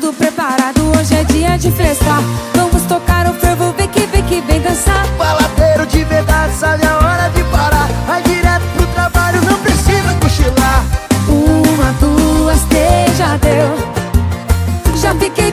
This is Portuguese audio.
tudo preparado, hoje é dia de festar. Vamos tocar o fervo, vem que vem que vem dançar. Baladeiro de verdade, sabe a hora de parar. Vai direto pro trabalho, não precisa cochilar. Uma, duas, três, já deu. Já fiquei